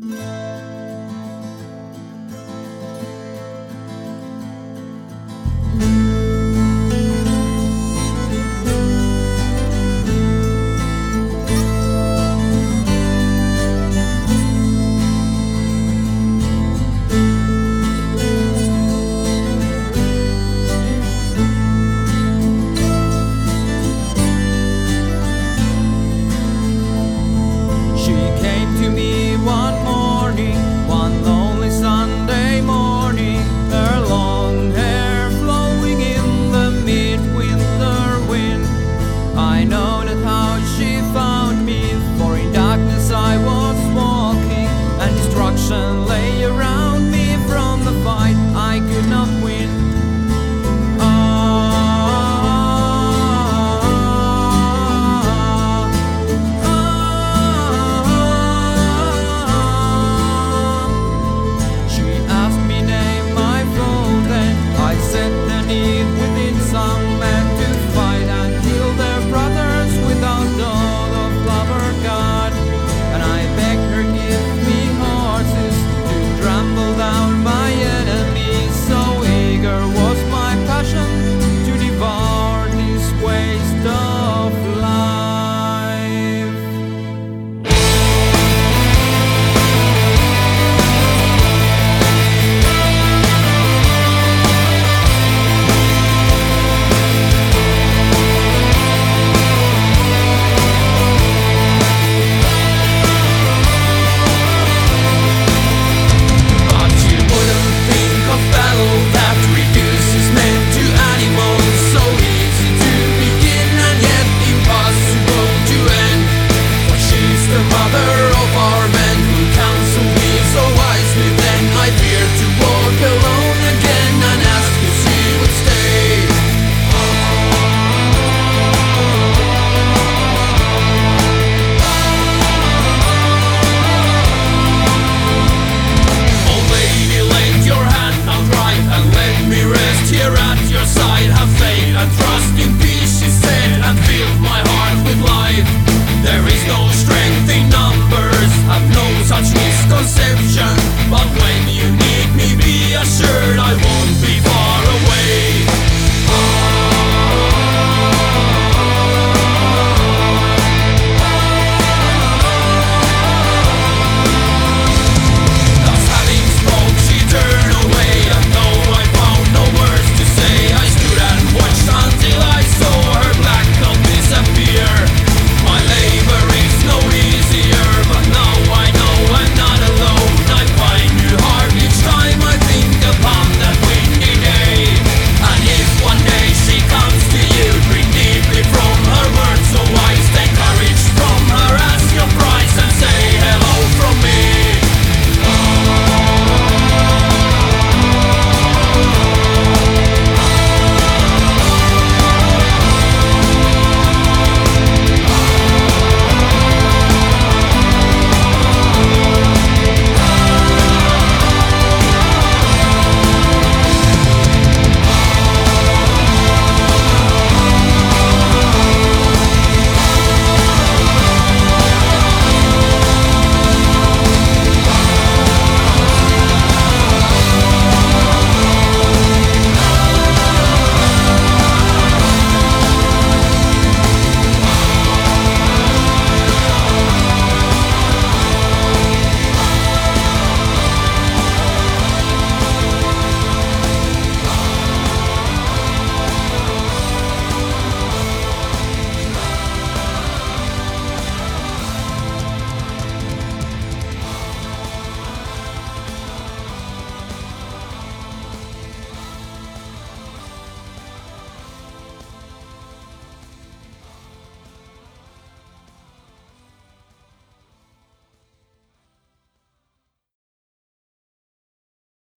Bye.